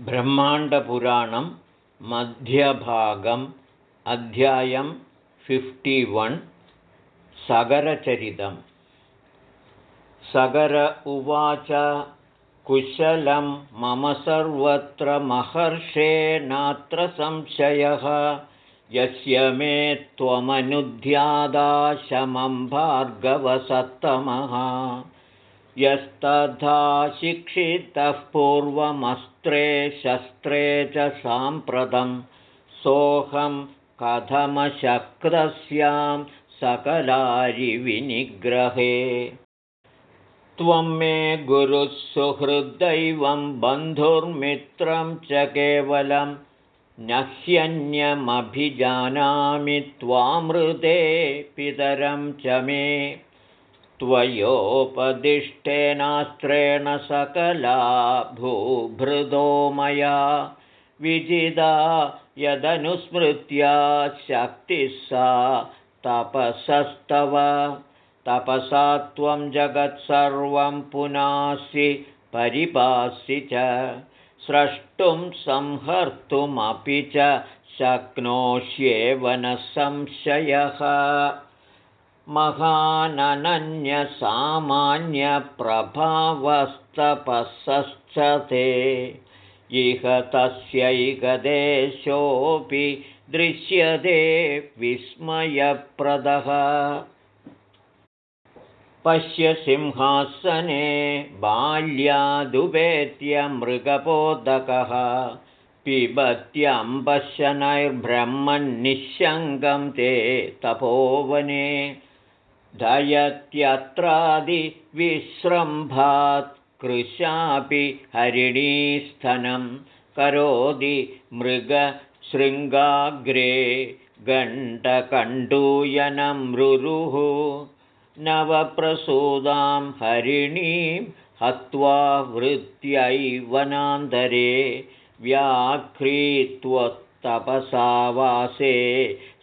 ब्रह्माण्डपुराणं मध्यभागम् अध्यायं फिफ्टिवन् सगरचरितम्। सगर उवाच कुशलं मम सर्वत्र महर्षे नात्र संशयः यस्य मे त्वमनुध्यादाशमं भार्गवसत्तमः यस्तथा शिक्षितः पूर्वमस्त्रे शस्त्रे च साम्प्रतं सोऽहं कथमशक्तस्यां सकलारिविनिग्रहे। त्वं मे गुरुः सुहृद्दैवं बन्धुर्मित्रं च केवलं न ह्यन्यमभिजानामि त्वामृते पितरं च मे त्वयोपदिष्टेनास्त्रेण सकला भूभृदो मया विजिदा यदनुस्मृत्या शक्तिः सा तपसस्तव। तपसा त्वं जगत्सर्वं पुनासि परिपासि च। स्रष्टुं संहर्तुमपि च शक्नोष्येव न संशयः महाननन्यसामान्यप्रभावस्तपसश्च ते इह तस्यैकदेशोऽपि दृश्यते विस्मयप्रदः। पश्य सिंहासने बाल्यादुपेत्यमृगपोदकः पिबत्यम्बशनैर्ब्रह्मन्निःशङ्गं ते तपोवने दयत्यत्रादिविश्रम्भात् कृशापि हरिणीस्थनं करोति मृगशृङ्गाग्रे गण्डकण्डूयनमृरुः नवप्रसूदां हरिणीं हत्वा वृत्त्यैवनान्तरे व्याघ्रीत्वत्तपसावासे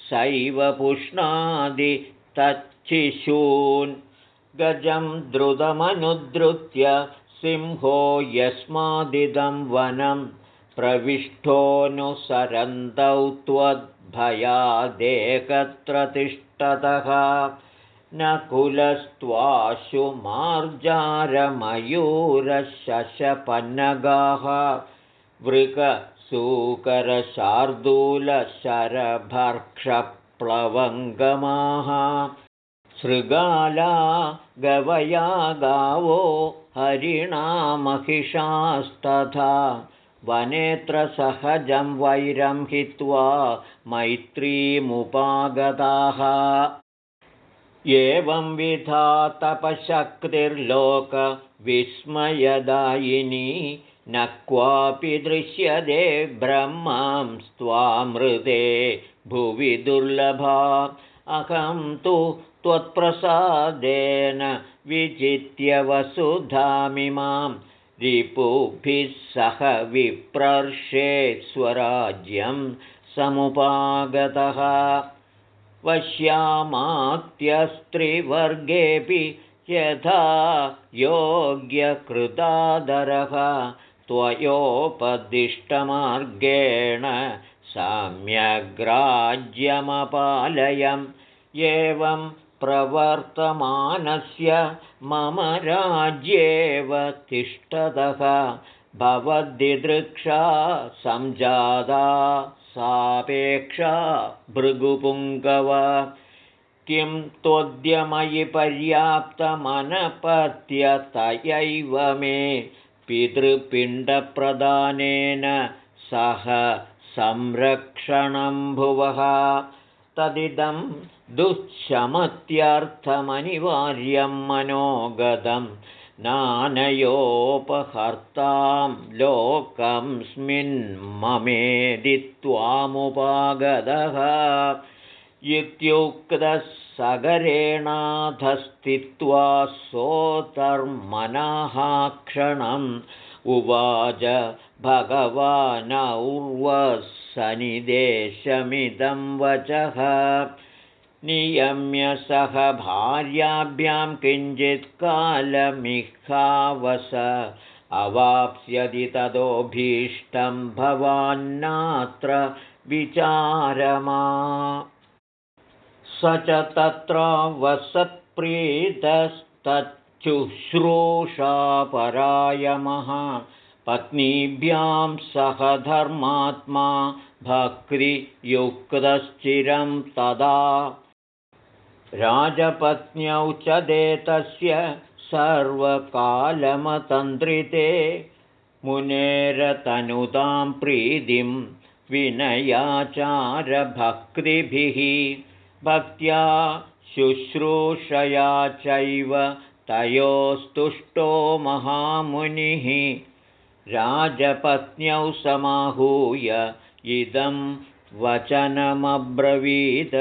सैव पुष्णादि तत् शिशून् गजं द्रुतमनुद्रुत्य सिंहो यस्मादिदं वनं प्रविष्टोऽनुसरन्तौ त्वद्भयादेकत्र तिष्ठतः न कुलस्त्वाशु मार्जारमयूरशशपन्नगाः वृकसूकरशार्दूलशरभर्क्षप्लवङ्गमाः शृगाला गवया गावो हरिणामहिषास्तथा वनेत्रसहजं वैरं हित्वा मैत्रीमुपागताः। एवंविधा तपशक्तिर्लोकविस्मयदायिनी न क्वापि दृश्यते ब्रह्मां स्वामृते भुवि दुर्लभा अहं तु त्वत्प्रसादेन विजित्य वसुधामिमां रिपुभिः सह विप्रर्षे स्वराज्यं समुपागतः। वश्यामात्यस्त्रिवर्गेऽपि यथा योग्यकृतादरः। त्वयोपदिष्टमार्गेण सम्यग्राज्यमपालयम् एवं प्रवर्तमानस्य मम राज्येव तिष्ठतः भवद्दिदृक्षा सञ्जाता सापेक्षा भृगुपुङ्गव। किं त्वद्यमयि पर्याप्तमनपत्यतयैव मे पितृपिण्डप्रदानेन सह संरक्षणं भुवः। तदिदं दुःशमत्यर्थमनिवार्यं मनोगतं नानयोपहर्तां लोकंस्मिन्ममेदित्वामुपागतः इत्युक्तः सगरेणाधस्थित्वा सोतर्मनःक्षणम् उवाच भगवानौर्वसनिदेशमिदं वचः। नियम्य सह भार्याभ्यां किञ्चित्कालमिहावस अवाप्स्यति ततोऽभीष्टं भवान्नात्र विचारमा। स च तत्र वसत्प्रीतस्तच्छुश्रूषापरायमः पत्नीभ्यां सह धर्मात्मा भक्तियुक्तश्चिरं तदा। राजपत्न्यौ च देतस्य सर्वकालमतन्द्रिते। मुनेरतनुतां प्रीतिं विनयाचारभक्तिभिः। भक्त्या शुश्रूषया चैव तयोस्तुष्टो महामुनिः। राजपत्न्यौ समाहूय इदं वचनमब्रवीत्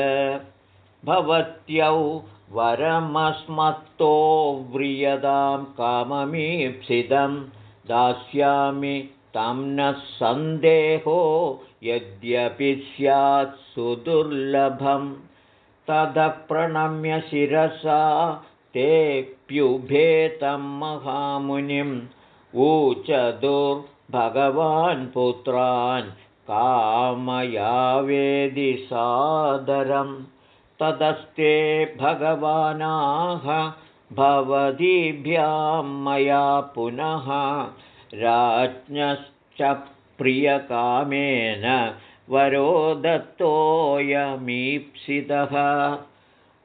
भवत्यौ वरमस्मत्तो व्रियतां काममीप्सितं दास्यामि तं न सन्देहो यद्यपि स्यात् सुदुर्लभं। तदप्रणम्य शिरसा तेऽप्युभेतं महामुनिम् ऊचदुर्भगवान् पुत्रान् कामयावेदिसादरम् तदस्ते भगवानाः भवतीभ्यां मया पुनः राज्ञश्च प्रियकामेन वरो दत्तोऽयमीप्सितः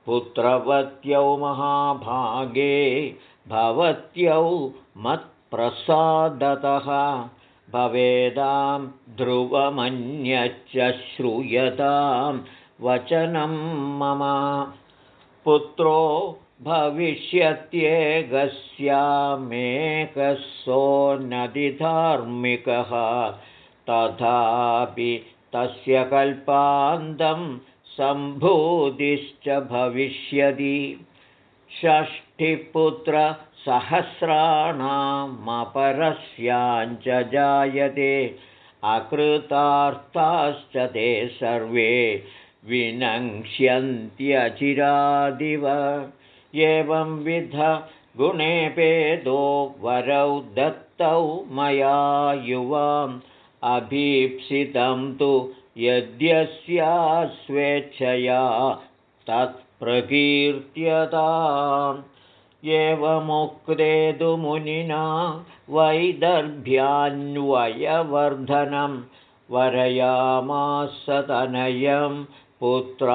पुत्रवत्यौ महाभागे भवत्यौ मत्प्रसादतः। भवेदां ध्रुवमन्यच्च श्रूयतां वचनं मम। पुत्रो भविष्यत्येकस्यामेकसोन्नतिधार्मिकः तथापि तस्य कल्पान्तं सम्भूतिश्च भविष्यति। षष्ठिपुत्रसहस्राणामपरस्याञ्च जायते। अकृतार्थाश्च ते सर्वे विनङ्क्ष्यन्त्यचिरादिव। एवंविध गुणेपेदो वरौ दत्तौ मया युवाम्। अभीप्सितं तु यद्यस्या स्वेच्छया तत्प्रकीर्त्यताम् एवमुक्ते तु मुनिना वैदर्भ्यान्वयवर्धनं वरयामासतनयं पुत्रानन्यास्तथा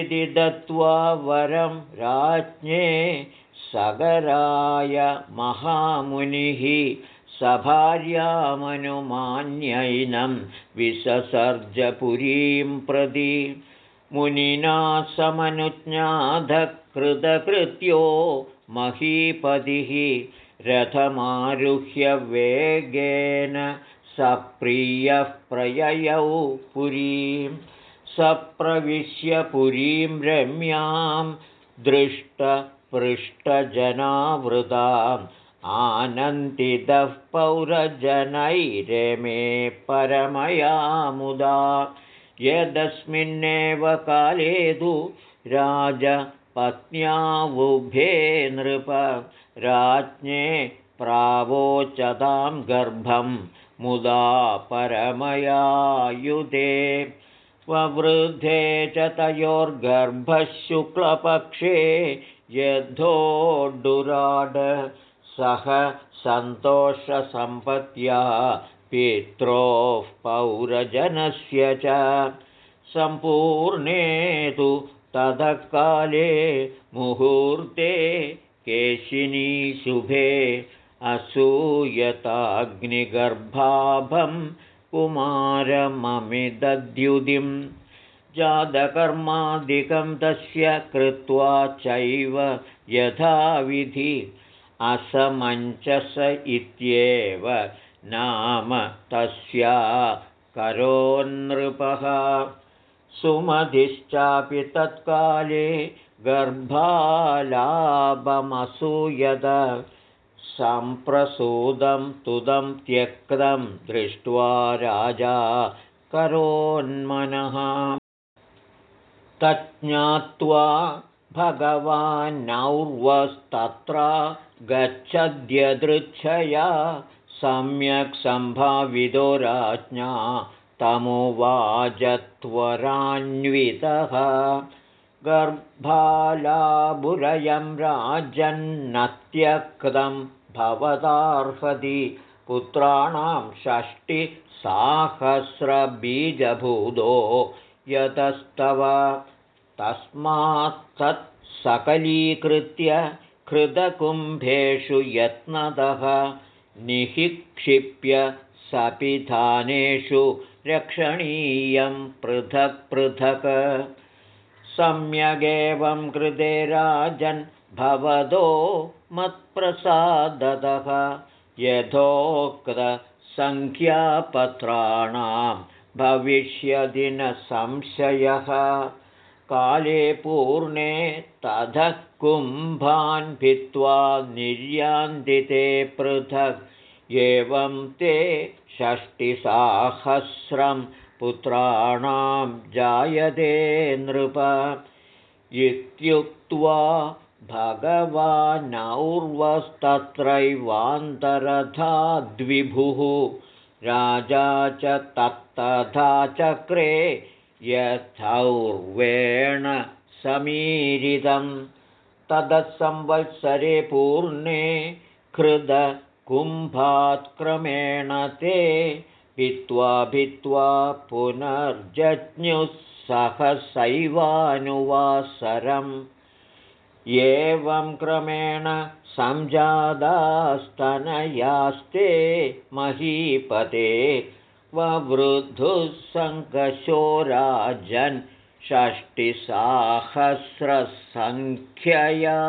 इति दत्त्वा वरं राज्ञे सगराय महामुनिः सभार्यामनुमान्यैनं विससर्जपुरीं प्रति मुनिना समनुज्ञाधकृतकृत्यो महीपतिः रथमारुह्य वेगेन सप्रियः प्रययौ पुरीं। सप्रविश्य पुरीं रम्यां दृष्टपृष्ठजनावृताम् आनन्दितः पौरजनैरेमे परमया मुदा यदस्मिन्नेव काले तु राजपत्न्यावुभे नृप। राज्ञे प्रावोचतां गर्भं मुदा परमयायुधे। ववृद्धे च तयोर्गर्भः शुक्लपक्षे यद्धोड्डुराड सह सन्तोषसम्पत्या पित्रोः पौरजनस्य च। सम्पूर्णे तु ततःकाले मुहूर्ते केशिनी शुभे असूयताग्निगर्भाभं कुमारममिदद्युदिं जातकर्मादिकं तस्य कृत्वा चैव यथाविधि असमञ्चस इत्येव नाम तस्या करोन्नृपः। सुमधिश्चापि तत्काले गर्भालाभमसूयत सम्प्रसूदं तुदं त्यक्तं दृष्ट्वा राजा करोन्मनः। तज्ज्ञात्वा भगवान्नौर्वस्तत्र गच्छद्यदृच्छया सम्यक् सम्भावितो राज्ञा तमुवाजत्वरान्वितः। गर्भालाबुरयं राजन्नत्यक्तं भवतार्हति पुत्राणां षष्टिसाहस्रबीजभूतो यतस्तव तस्मात् सकलीकृत्य कृतकुम्भेषु यत्नतः निःक्षिप्य सपिधानेषु रक्षणीयं पृथक् पृथक्। सम्यगेवं कृते राजन् भवतो मत्प्रसादतः यथोक्तसङ्ख्यापत्राणां भविष्यदि न संशयः काले पूर्णे ततः कुम्भान् भित्त्वा निर्यान्दिते पृथक्। एवं ते षष्टिसाहस्रं पुत्राणां जायते नृप। इत्युक्त्वा भगवानौर्वस्तत्रैवान्तरथा द्विभुः राजा च तत्तथा चक्रे यथौर्वेण समीरितं तदसंवत्सरे पूर्णे कृदकुम्भात्क्रमेण ते भित्त्वा भित्त्वा पुनर्जज्ञुः सहसैवानुवासरम्। एवं क्रमेण सञ्जादास्तनयास्ते महीपते ववृद्धुः सङ्कशो राजन् षष्टिसाहस्रसङ्ख्यया।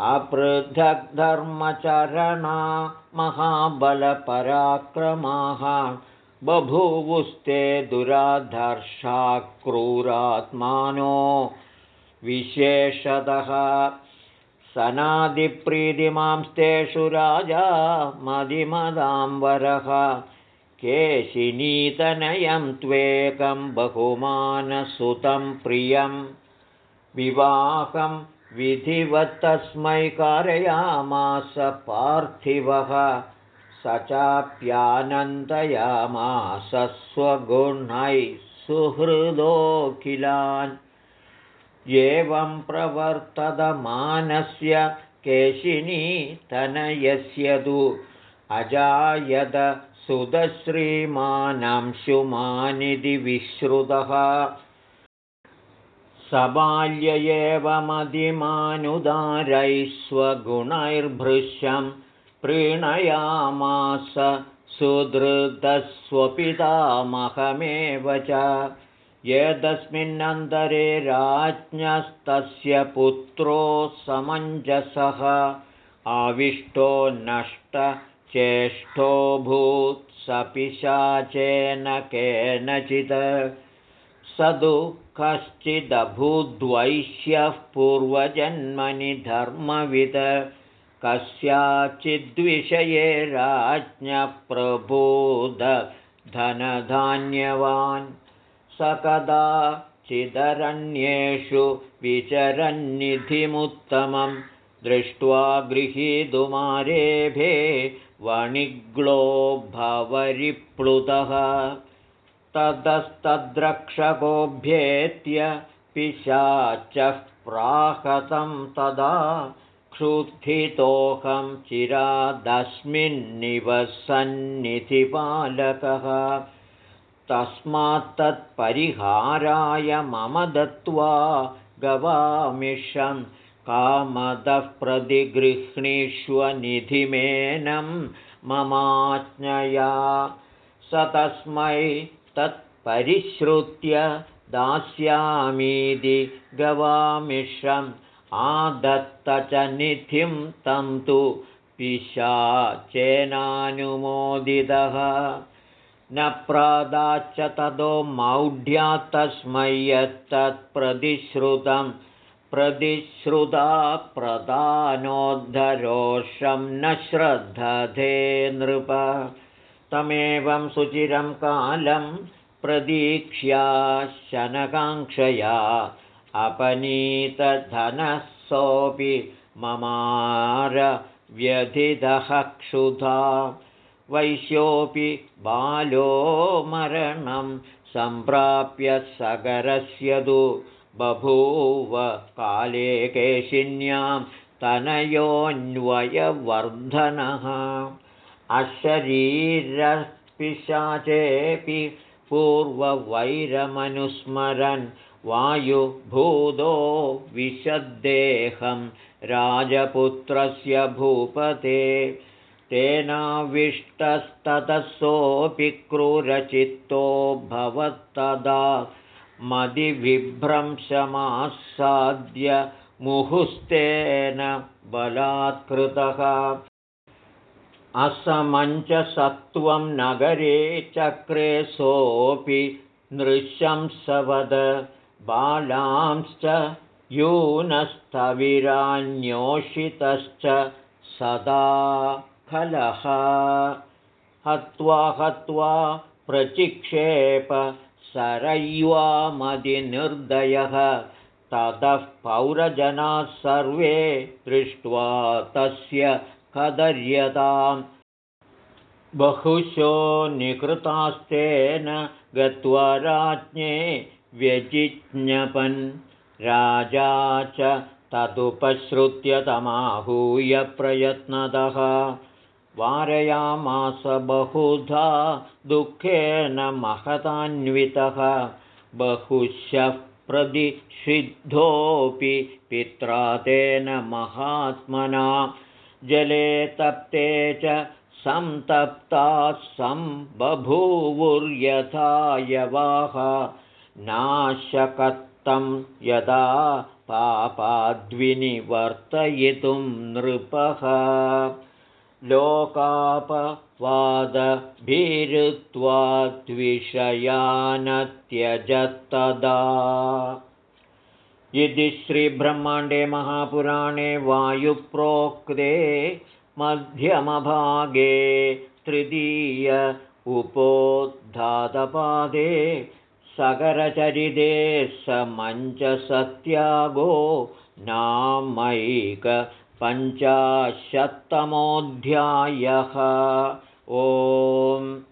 अपृथग्धर्मचरणा महाबलपराक्रमाः। बभूवुस्ते क्रूरात्मानो। विशेषतः सनादिप्रीतिमांस्तेषु राजा मदिमदाम्बरः केशिनीतनयं त्वेकं बहुमानसुतं प्रियं। विवाहं विधिवत्तस्मै कारयामास पार्थिवः। स चाप्यानन्दयामास स्वगुणैः सुहृदोऽखिलान्। एवं प्रवर्तदमानस्य केशिनी तनयस्य तु अजायद सुदश्रीमानंशुमानिधि विश्रुतः। सबाल्य एव स्वगुणैर्भृश्यं प्रीणयामास सुधृतस्वपितामहमेव च। यदस्मिन्नन्तरे राज्ञस्तस्य पुत्रो समञ्जसः। आविष्टो नष्टचेष्टोऽभूत् सपिशाचेन केनचित् स तु कश्चिदभूद्वैश्यः पूर्वजन्मनि धर्मविद कस्याचिद्विषये राज्ञप्रभूदधनधान्यवान् कदा चिदरण्येषु विचरन्निधिमुत्तमं दृष्ट्वा गृहीतुमारेभे वणिग्लो भवरिप्लुतः ततस्तद्रक्षकोऽभ्येत्य पिशाचः प्राहतं तदा क्षुत्थितोऽहं चिरादस्मिन्निवसन्निधिपालकः तस्मात्तत्परिहाराय मम दत्त्वा गवामिषं कामदः प्रतिगृह्णीष्वनिधिमेनं ममाज्ञया। स तस्मै तत्परिश्रुत्य दास्यामीति गवामिषम् आदत्त च निधिं तं तु पिशाचेनानुमोदितः। न प्रादाच्च ततो मौढ्यात् तस्मै यत्तत्प्रतिश्रुतं प्रतिश्रुता प्रदानोद्धरोषं न श्रद्धते नृप। तमेवं सुचिरं कालं प्रदीक्ष्या शनकाङ्क्षया अपनीतधनः सोऽपि ममारव्यधिदः क्षुधा वैश्योऽपि बालो मरणं सम्प्राप्य सगरस्य तु बभूव काले केशिन्यां तनयोऽन्वयवर्धनः। अशरीरपिशाचेऽपि पूर्ववैरमनुस्मरन् वायुभूतो विशद्देहं राजपुत्रस्य भूपते। तेनाविष्टस्ततसोऽपि क्रूरचित्तो भवत्तदा मदिविभ्रंशमासाद्य मुहुस्तेन बलात्कृतः असमञ्चसत्त्वं नगरे चक्रे सोऽपि नृशंसवद बालांश्च यूनस्थविरान्योषितश्च सदा खलः। हत्वा हत्वा प्रचिक्षेप सरय्वामदिनिर्दयः ततः पौरजनाः सर्वे दृष्ट्वा तस्य कदर्यताम् बहुशो निकृतास्तेन गत्वा राज्ञे व्यजिज्ञपन्। राजा च तदुपश्रुत्य तमाहूय प्रयत्नतः वारयामास बहुधा दुःखेन महतान्वितः बहुशः प्रतिषिद्धोऽपि पित्रा तेन महात्मना जले तप्ते च सन्तप्ताः सम्बभूवुर्यथा यवाः नाशकत्तं यदा पापाद्विनिवर्तयितुं नृपः लोकापवादभीरुत्वाद्विषयानत्यजत्तदा इति श्रीब्रह्माण्डे महापुराणे वायुप्रोक्ते मध्यमभागे तृतीय उपोद्धातपादे सकरचरिते स मञ्चसत्यागो नामैकपञ्चाशत्तमोऽध्यायः ओम्